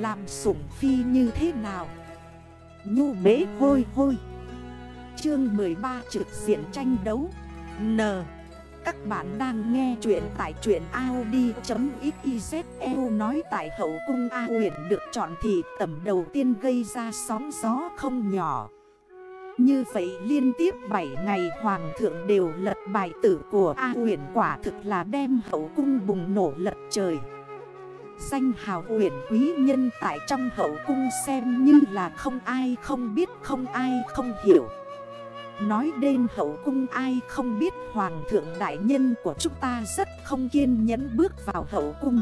Làm sủng phi như thế nào? Nhu bế hôi hôi. Chương 13 trực diện tranh đấu. N. Các bạn đang nghe chuyện tại truyện Audi.xyzl nói tại hậu cung A huyền được chọn thì tầm đầu tiên gây ra sóng gió không nhỏ. Như vậy liên tiếp 7 ngày hoàng thượng đều lật bài tử của A huyền quả thực là đem hậu cung bùng nổ lật trời. Danh hào huyền quý nhân tại trong hậu cung xem như là không ai không biết, không ai không hiểu. Nói đến hậu cung ai không biết, hoàng thượng đại nhân của chúng ta rất không kiên nhẫn bước vào hậu cung.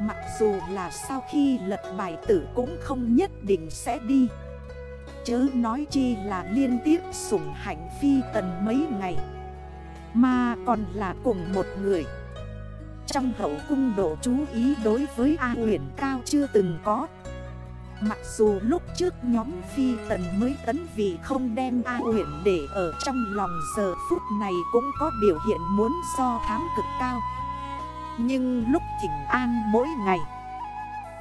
Mặc dù là sau khi lật bài tử cũng không nhất định sẽ đi. Chớ nói chi là liên tiếp sủng hạnh phi tần mấy ngày. Mà còn là cùng một người trong hậu cung độ chú ý đối với A huyền cao chưa từng có. Mặc dù lúc trước nhóm phi tần mới tấn vì không đem A huyền để ở trong lòng, giờ phút này cũng có biểu hiện muốn so thám cực cao. Nhưng lúc thỉnh an mỗi ngày,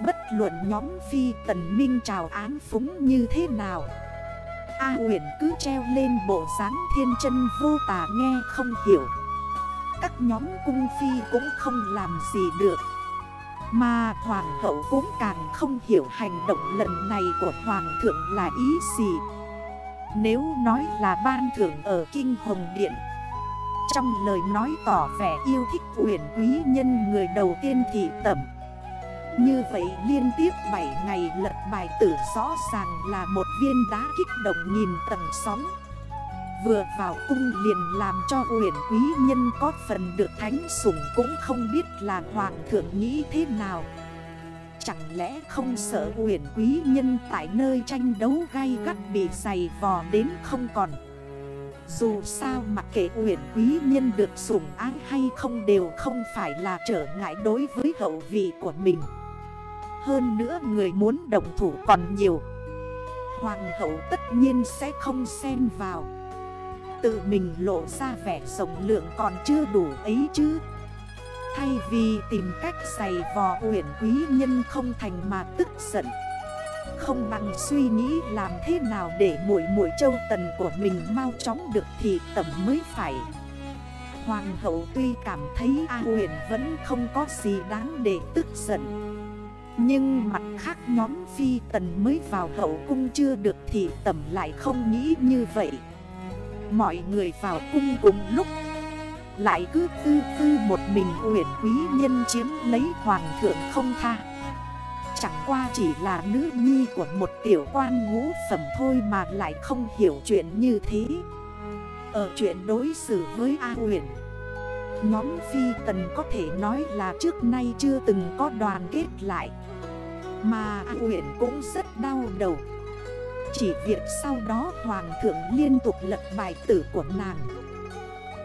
Bất luận nhóm phi tần minh trào án phúng như thế nào, A huyền cứ treo lên bộ dáng thiên chân vô tà nghe không hiểu các nhóm cung phi cũng không làm gì được. Mà hoàng hậu cũng càng không hiểu hành động lần này của hoàng thượng là ý gì. Nếu nói là ban thưởng ở Kinh Hồng Điện, Trong lời nói tỏ vẻ yêu thích quyền quý nhân người đầu tiên thị tẩm. Như vậy liên tiếp 7 ngày lật bài tử rõ ràng là một viên đá kích động nhìn tầng sóng. Vừa vào cung liền làm cho huyện quý nhân có phần được thánh sủng cũng không biết là hoàng thượng nghĩ thế nào. Chẳng lẽ không sợ huyện quý nhân tại nơi tranh đấu gay gắt bị dày vò đến không còn? Dù sao mà kể huyện quý nhân được sủng ái hay không đều không phải là trở ngại đối với hậu vị của mình. Hơn nữa người muốn đồng thủ còn nhiều. Hoàng hậu tất nhiên sẽ không xen vào. Tự mình lộ ra vẻ rộng lượng còn chưa đủ ấy chứ. Thay vì tìm cách giày vò huyện quý nhân không thành mà tức giận. Không bằng suy nghĩ làm thế nào để mũi mũi châu tần của mình mau chóng được thì tầm mới phải. Hoàng hậu tuy cảm thấy A huyện vẫn không có gì đáng để tức giận. Nhưng mặt khác nhóm phi tần mới vào hậu cung chưa được thì tầm lại không nghĩ như vậy. Mọi người vào cung cùng lúc. Lại cứ tư tư một mình huyền quý nhân chiếm lấy hoàng thượng không tha. Chẳng qua chỉ là nữ nhi của một tiểu quan ngũ phẩm thôi mà lại không hiểu chuyện như thế. Ở chuyện đối xử với A huyền Nhóm phi tần có thể nói là trước nay chưa từng có đoàn kết lại. Mà A huyền cũng rất đau đầu chỉ việc sau đó hoàng thượng liên tục lật bài tử của nàng.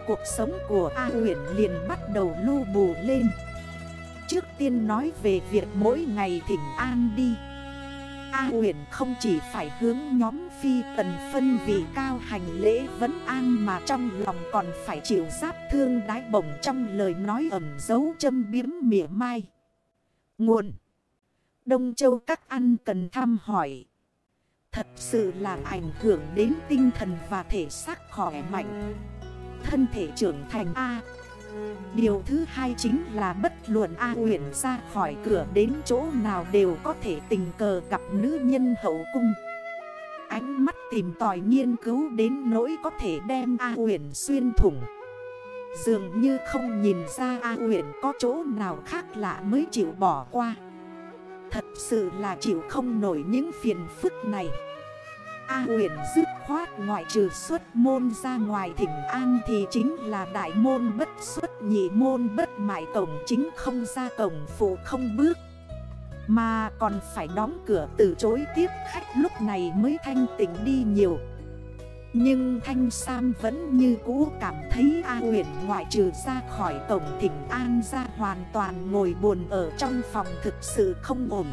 Cuộc sống của A huyền liền bắt đầu lưu bù lên. Trước tiên nói về việc mỗi ngày thỉnh an đi. A huyền không chỉ phải hướng nhóm phi tần phân vì cao hành lễ vấn an Mà trong lòng còn phải chịu giáp thương đái bổng trong lời nói ẩm dấu châm biếm mỉa mai. Nguồn. Đông Châu các ăn cần thăm hỏi sự là ảnh hưởng đến tinh thần và thể xác khỏe mạnh. Thân thể trưởng thành A. Điều thứ hai chính là bất luận A huyền ra khỏi cửa đến chỗ nào đều có thể tình cờ gặp nữ nhân hậu cung. Ánh mắt tìm tòi nghiên cứu đến nỗi có thể đem A huyền xuyên thủng. Dường như không nhìn ra A huyền có chỗ nào khác lạ mới chịu bỏ qua. Thật sự là chịu không nổi những phiền phức này. A huyền dứt khoát ngoại trừ xuất môn ra ngoài thỉnh an thì chính là đại môn bất xuất, nhị môn bất mại, cổng chính không ra, cổng phụ không bước Mà còn phải đóng cửa từ chối tiếp khách lúc này mới thanh tỉnh đi nhiều nhưng Thanh Sam vẫn như cũ cảm thấy A huyền ngoại trừ ra khỏi cổng thỉnh an ra hoàn toàn ngồi buồn ở trong phòng thực sự không ổn.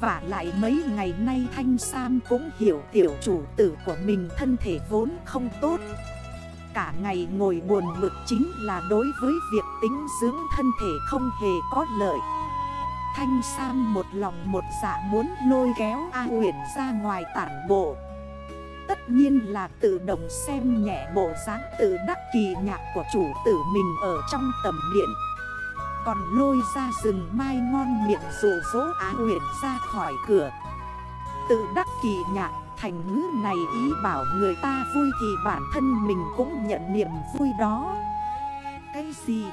Và lại mấy ngày nay Thanh Sam cũng hiểu tiểu chủ tử của mình thân thể vốn không tốt. Cả ngày ngồi buồn mực chính là đối với việc tính dưỡng thân thể không hề có lợi. Thanh Sam một lòng một dạ muốn lôi kéo A huyền ra ngoài tản bộ. Tất nhiên là tự động xem nhẹ bộ dáng tự đắc kỳ nhạc của chủ tử mình ở trong tầm điện. Còn lôi ra rừng mai ngon miệng rủ rỗ Á huyền ra khỏi cửa Tự đắc kỳ nhạc thành ngữ này ý bảo người ta vui thì bản thân mình cũng nhận niềm vui đó Cái gì?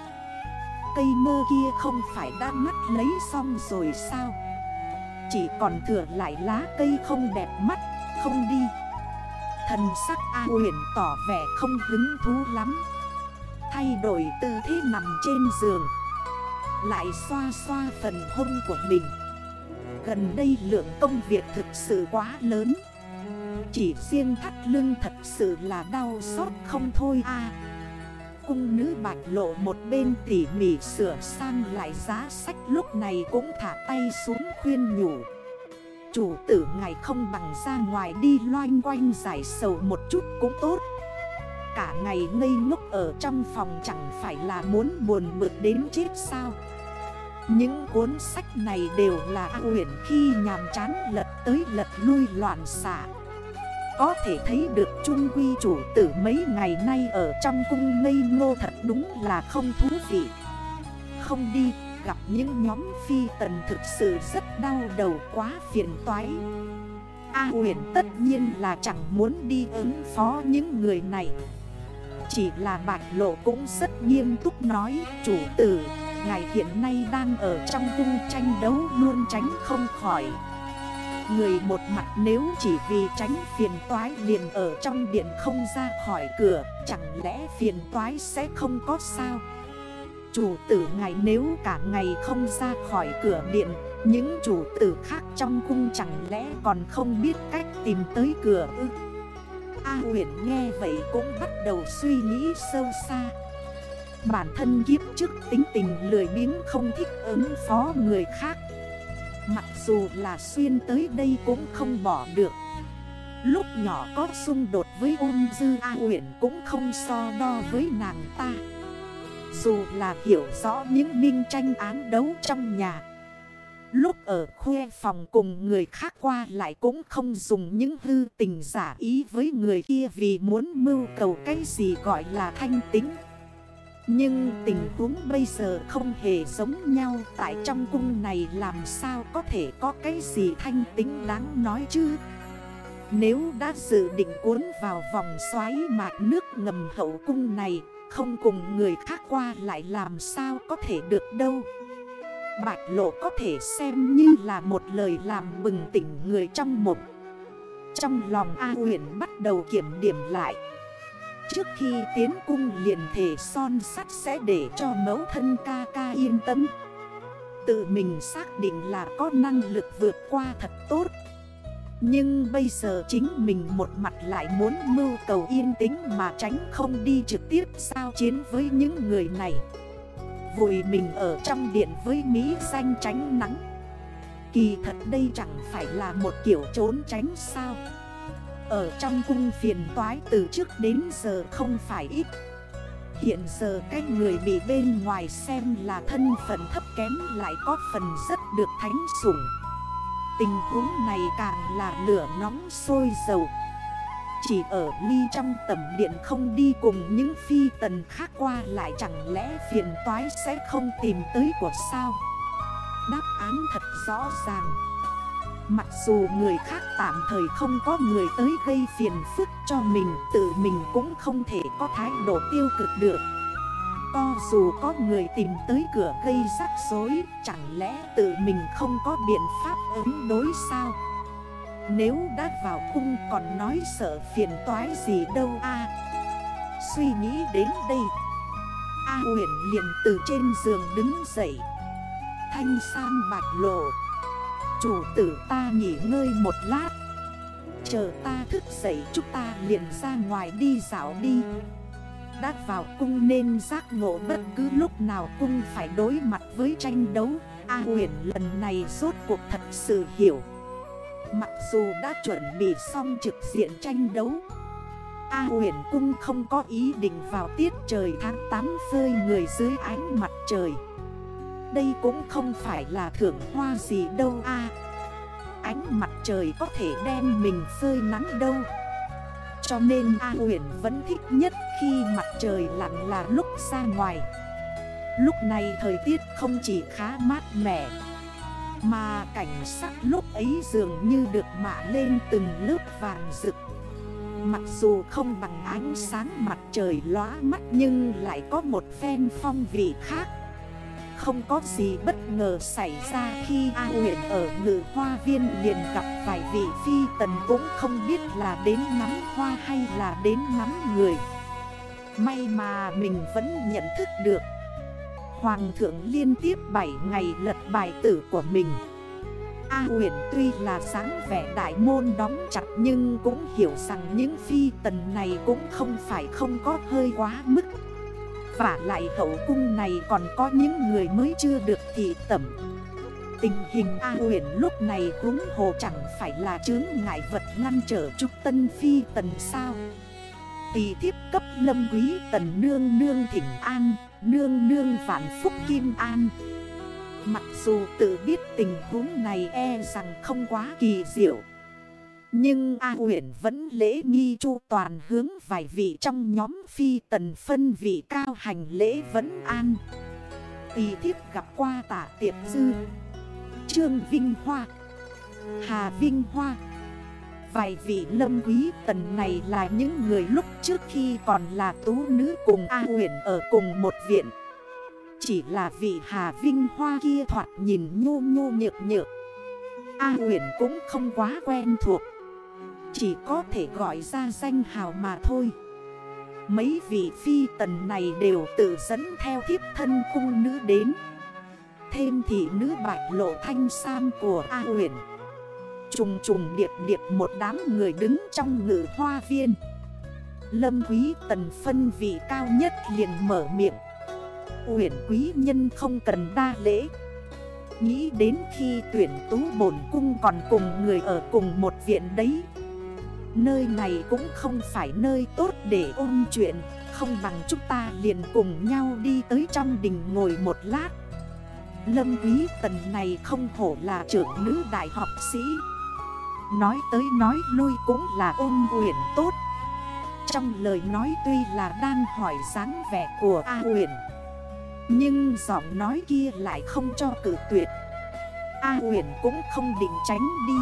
Cây mơ kia không phải đã mắt lấy xong rồi sao? Chỉ còn thừa lại lá cây không đẹp mắt, không đi Thần sắc A huyền tỏ vẻ không hứng thú lắm Thay đổi tư thế nằm trên giường lại xoa xoa phần hông của mình. Gần đây lượng công việc thực sự quá lớn. Chỉ riêng thắt lưng thật sự là đau xót không thôi a. Cung nữ bạch lộ một bên tỉ mỉ sửa sang lại giá sách lúc này cũng thả tay xuống khuyên nhủ. Chủ tử ngày không bằng ra ngoài đi, loanh quanh giải sầu một chút cũng tốt. Cả ngày ngây ngốc ở trong phòng chẳng phải là muốn buồn bực đến chết sao. Những cuốn sách này đều là huyền khi nhàm chán lật tới lật lui loạn xạ. Có thể thấy được trung quy chủ tử mấy ngày nay ở trong cung ngây ngô thật đúng là không thú vị. Không đi, gặp những nhóm phi tần thực sự rất đau đầu quá phiền toái. A huyền tất nhiên là chẳng muốn đi ứng phó những người này. Chỉ là bạch lộ cũng rất nghiêm túc nói Chủ tử, ngài hiện nay đang ở trong cung tranh đấu luôn tránh không khỏi. Người một mặt nếu chỉ vì tránh phiền toái liền ở trong điện không ra khỏi cửa Chẳng lẽ phiền toái sẽ không có sao? Chủ tử ngài nếu cả ngày không ra khỏi cửa điện Những chủ tử khác trong cung chẳng lẽ còn không biết cách tìm tới cửa ư? A huyền nghe vậy cũng bắt đầu suy nghĩ sâu xa. Bản thân kiếp trước tính tình lười biếng không thích ứng phó người khác. Mặc dù là xuyên tới đây cũng không bỏ được. Lúc nhỏ có xung đột với ôn dư A huyền cũng không so đo với nàng ta. Dù là hiểu rõ những minh tranh án đấu trong nhà Lúc ở khuê phòng cùng người khác qua lại cũng không dùng những hư tình giả ý với người kia vì muốn mưu cầu cái gì gọi là thanh tính. Nhưng tình huống bây giờ không hề giống nhau tại trong cung này làm sao có thể có cái gì thanh tính đáng nói chứ. Nếu đã dự định cuốn vào vòng xoáy mạc nước ngầm hậu cung này, không cùng người khác qua lại làm sao có thể được đâu Bạch lộ có thể xem như là một lời làm bừng tỉnh người trong một Trong lòng A huyền bắt đầu kiểm điểm lại. Trước khi tiến cung liền thể son sắt sẽ để cho mẫu thân ca ca yên tâm. Tự mình xác định là có năng lực vượt qua thật tốt. Nhưng bây giờ chính mình một mặt lại muốn mưu cầu yên tĩnh mà tránh không đi trực tiếp sao chiến với những người này vùi mình ở trong điện với Mỹ xanh tránh nắng. Kỳ thật đây chẳng phải là một kiểu trốn tránh sao? Ở trong cung phiền toái từ trước đến giờ không phải ít. Hiện giờ cái người bị bên ngoài xem là thân phận thấp kém lại có phần rất được thánh sủng. Tình huống này càng là lửa nóng sôi dầu. Chỉ ở ly trong tầm điện không đi cùng những phi tần khác qua lại chẳng lẽ phiền toái sẽ không tìm tới của sao? Đáp án thật rõ ràng. Mặc dù người khác tạm thời không có người tới gây phiền phức cho mình, Tự mình cũng không thể có thái độ tiêu cực được. Co dù có người tìm tới cửa gây rắc rối, Chẳng lẽ tự mình không có biện pháp ứng đối sao? Nếu đã vào cung còn nói sợ phiền toái gì đâu a. Suy nghĩ đến đây, A huyện liền từ trên giường đứng dậy. Thanh san bạch lộ, Chủ tử ta nghỉ ngơi một lát, Chờ ta thức dậy chúng ta liền ra ngoài đi dạo đi. Đã vào cung nên giác ngộ bất cứ lúc nào cung phải đối mặt với tranh đấu. A huyền lần này rốt cuộc thật sự hiểu. Mặc dù đã chuẩn bị xong trực diện tranh đấu, A huyền cung không có ý định vào tiết trời tháng 8 phơi người dưới ánh mặt trời. Đây cũng không phải là thưởng hoa gì đâu a. Ánh mặt trời có thể đem mình phơi nắng đâu. Cho nên A huyền vẫn thích nhất khi mặt trời lặn là lúc ra ngoài. Lúc này thời tiết không chỉ khá mát mẻ mà cảnh sắc lúc ấy dường như được mạ lên từng lớp vàng rực. Mặc dù không bằng ánh sáng mặt trời lóa mắt nhưng lại có một phen phong vị khác. Không có gì bất ngờ xảy ra khi A huyện ở ngự hoa viên liền gặp vài vị phi tần cũng không biết là đến ngắm hoa hay là đến ngắm người. May mà mình vẫn nhận thức được. Hoàng thượng liên tiếp 7 ngày lật bài tử của mình. A huyền tuy là sáng vẻ đại môn đóng chặt nhưng cũng hiểu rằng những phi tần này cũng không phải không có hơi quá mức. Và lại hậu cung này còn có những người mới chưa được thị tẩm. Tình hình A huyền lúc này cũng hồ chẳng phải là chướng ngại vật ngăn trở trúc tân phi tần sao? Tì thiếp cấp lâm quý tần nương nương thỉnh an. Nương nương vạn phúc kim an. Mặc dù tự biết tình huống này e rằng không quá kỳ diệu, Nhưng A huyện vẫn lễ nghi chu toàn hướng vài vị trong nhóm phi tần phân vị cao hành lễ vẫn an. Tì thiếp gặp qua tả tiệp dư, Trương Vinh Hoa, Hà Vinh Hoa Vài vị lâm quý, tần này là những người lúc trước khi còn là tú nữ cùng A huyền ở cùng một viện. Chỉ là vị Hà Vinh Hoa kia thoạt nhìn nhô nhô nhược nhược. A huyền cũng không quá quen thuộc. Chỉ có thể gọi ra danh hào mà thôi. Mấy vị phi tần này đều tự dẫn theo thiếp thân cung nữ đến. Thêm thị nữ bạch lộ thanh sam của A huyền Trùng trùng điệp điệp một đám người đứng trong ngự hoa viên. Lâm quý tần phân vị cao nhất liền mở miệng. Uyển quý nhân không cần đa lễ. Nghĩ đến khi tuyển tú bổn cung còn cùng người ở cùng một viện đấy. Nơi này cũng không phải nơi tốt để ôn chuyện. Không bằng chúng ta liền cùng nhau đi tới trong đình ngồi một lát. Lâm quý tần này không hổ là trưởng nữ đại học sĩ. Nói tới nói lui cũng là ôn huyền tốt. Trong lời nói tuy là đang hỏi dáng vẻ của A uyển, Nhưng giọng nói kia lại không cho cử tuyệt. A uyển cũng không định tránh đi.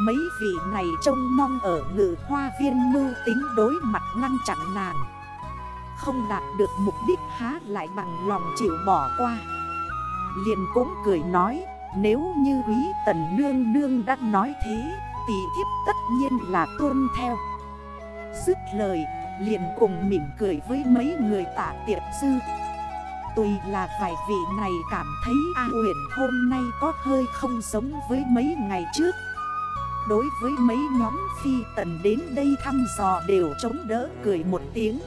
Mấy vị này trông mong ở ngự hoa viên mưu tính đối mặt ngăn chặn nàng. Không đạt được mục đích há lại bằng lòng chịu bỏ qua. Liền cũng cười nói nếu như quý tần nương nương đã nói thế, Tỷ thiếp tất nhiên là tuân theo. Dứt lời, liền cùng mỉm cười với mấy người tả tiệp sư. Tùy là vài vị này cảm thấy A huyền hôm nay có hơi không giống với mấy ngày trước. Đối với mấy nhóm phi tần đến đây thăm dò đều chống đỡ cười một tiếng.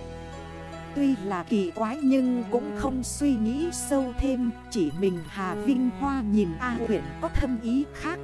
Tuy là kỳ quái nhưng cũng không suy nghĩ sâu thêm, Chỉ mình Hà Vinh Hoa nhìn A huyện có thâm ý khác.